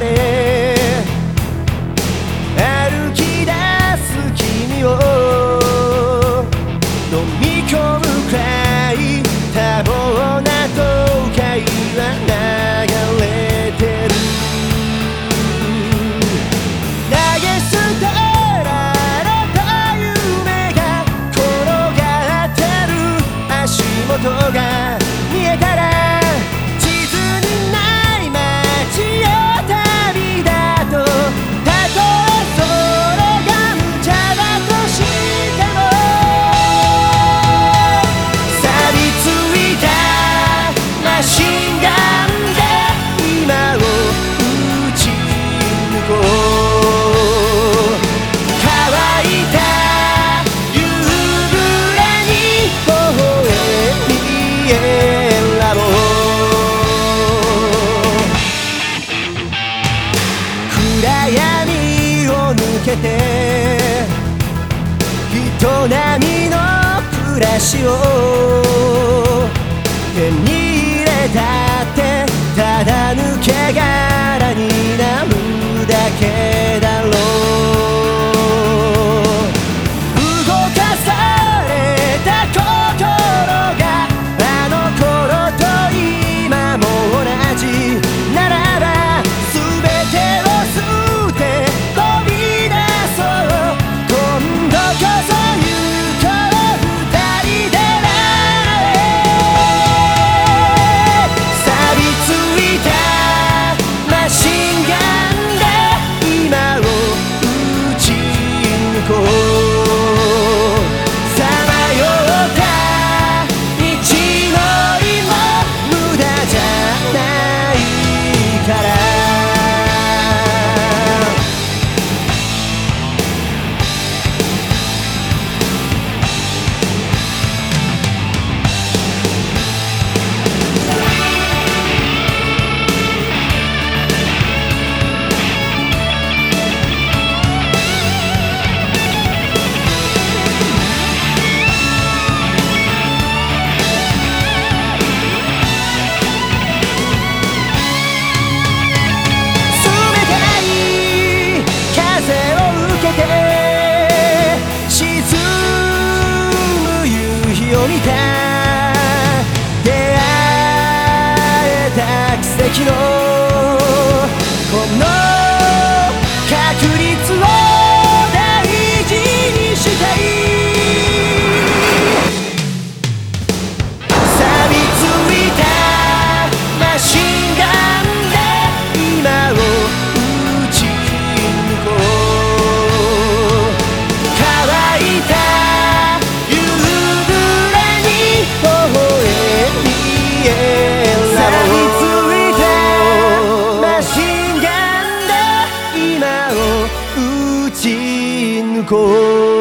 estaré. けて。人並みの暮らしを。cold.